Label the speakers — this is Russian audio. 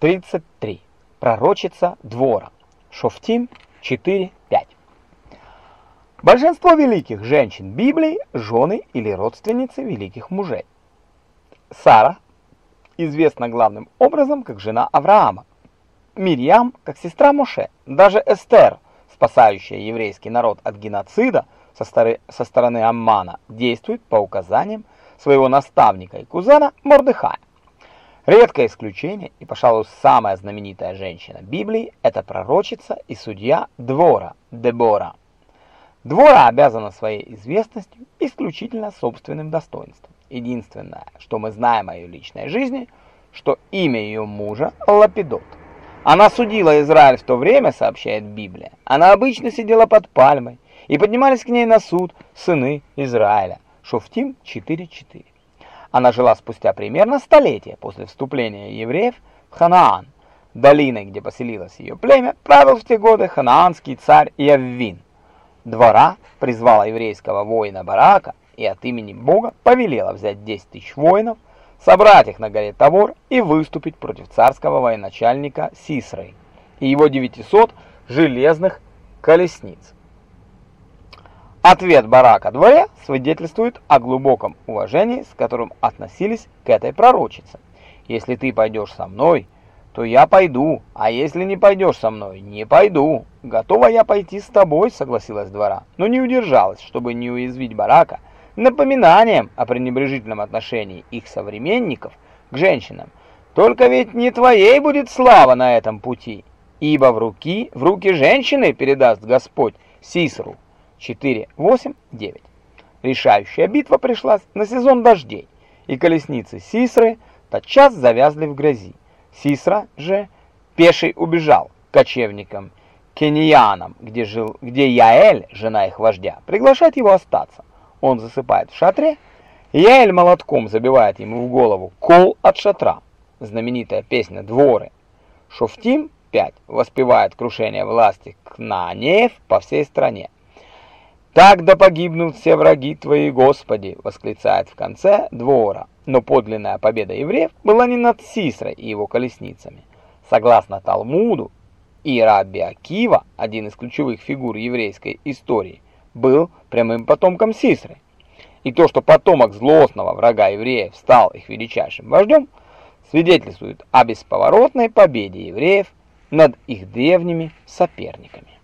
Speaker 1: 33. Пророчица двора. Шофтим 4.5. Большинство великих женщин Библии – жены или родственницы великих мужей. Сара известна главным образом как жена Авраама, Мирьям как сестра Моше, даже Эстер, спасающая еврейский народ от геноцида со, стороны, со стороны Аммана, действует по указаниям своего наставника и кузена Мордыхая. Редкое исключение и, пожалуй, самая знаменитая женщина Библии – это пророчица и судья Двора, Дебора. Двора обязана своей известностью исключительно собственным достоинством. Единственное, что мы знаем о ее личной жизни, что имя ее мужа – Лапидот. Она судила Израиль в то время, сообщает Библия. Она обычно сидела под пальмой, и поднимались к ней на суд сыны Израиля. Шофтим 4.4. Она жила спустя примерно столетие после вступления евреев в Ханаан. Долиной, где поселилось ее племя, правил в те годы ханаанский царь Яввин. Двора призвала еврейского воина Барака и от имени Бога повелела взять 10 тысяч воинов, собрать их на горе Тавор и выступить против царского военачальника Сисры и его 900 железных колесниц. Ответ Барака дворе свидетельствует о глубоком уважении, с которым относились к этой пророчице. Если ты пойдешь со мной, то я пойду, а если не пойдешь со мной, не пойду. Готова я пойти с тобой, согласилась двора, но не удержалась, чтобы не уязвить Барака напоминанием о пренебрежительном отношении их современников к женщинам. Только ведь не твоей будет слава на этом пути, ибо в руки, в руки женщины передаст Господь Сисру. 4, 8, 9. Решающая битва пришлась на сезон дождей, и колесницы Сисры тотчас завязли в грязи. Сисра же пеший убежал кочевникам кеньянам, где жил, где Яэль, жена их вождя, приглашает его остаться. Он засыпает в шатре, Яэль молотком забивает ему в голову кол от шатра. Знаменитая песня «Дворы». Шофтим 5 воспевает крушение власти Кнаанеев по всей стране. «Так да погибнут все враги твои, Господи!» — восклицает в конце двора. Но подлинная победа евреев была не над Сисрой и его колесницами. Согласно Талмуду, и Рабби Акива, один из ключевых фигур еврейской истории, был прямым потомком Сисры. И то, что потомок злостного врага евреев стал их величайшим вождем, свидетельствует о бесповоротной победе евреев над их древними соперниками.